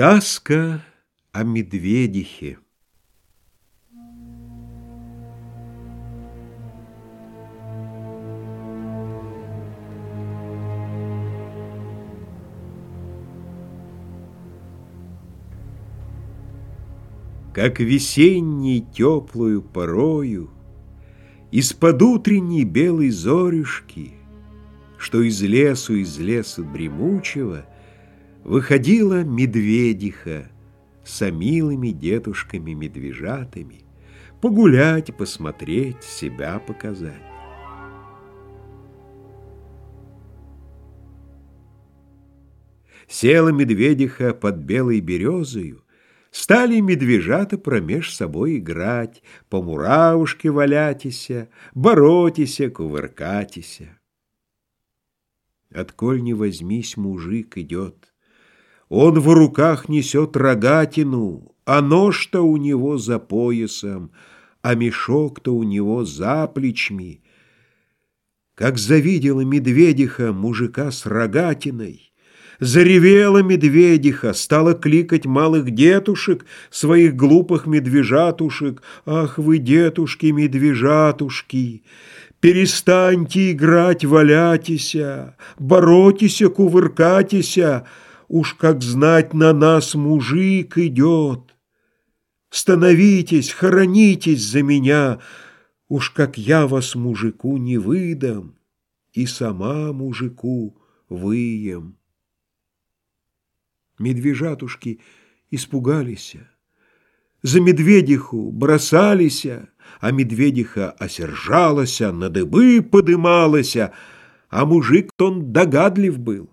Сказка о медведихе. Как весенней теплую порою Из-под утренней белой зорюшки, Что из лесу, из леса дремучего Выходила медведиха С милыми дедушками-медвежатами Погулять, посмотреть, себя показать. Села медведиха под белой березою, Стали медвежата промеж собой играть, По муравушке валятися, Боротися, кувыркатися. Отколь не возьмись, мужик идет. Он в руках несет рогатину, А нож-то у него за поясом, А мешок-то у него за плечми. Как завидела медведиха мужика с рогатиной, Заревела медведиха, стала кликать малых детушек, Своих глупых медвежатушек. Ах вы, детушки-медвежатушки! Перестаньте играть, валятися, Боротися, кувыркатися, Уж как знать на нас мужик идет. Становитесь, хоронитесь за меня, Уж как я вас мужику не выдам, И сама мужику выем. Медвежатушки испугались, за медведиху бросались, а медведиха осержалась, на дыбы подымалась, а мужик он догадлив был.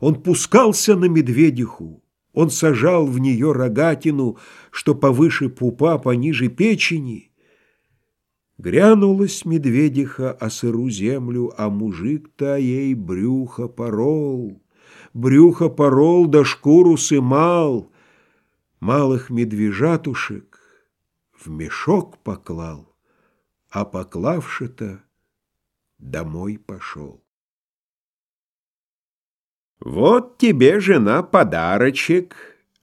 Он пускался на медведиху, он сажал в нее рогатину, что повыше пупа, пониже печени. Грянулась медведиха о сыру землю, а мужик-то ей брюхо порол брюхо порол да шкуру сымал, малых медвежатушек в мешок поклал, а поклавши-то домой пошел. Вот тебе, жена, подарочек,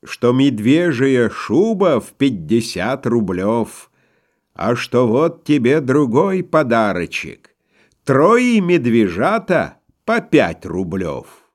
что медвежья шуба в пятьдесят рублев, а что вот тебе другой подарочек, трое медвежата по пять рублев.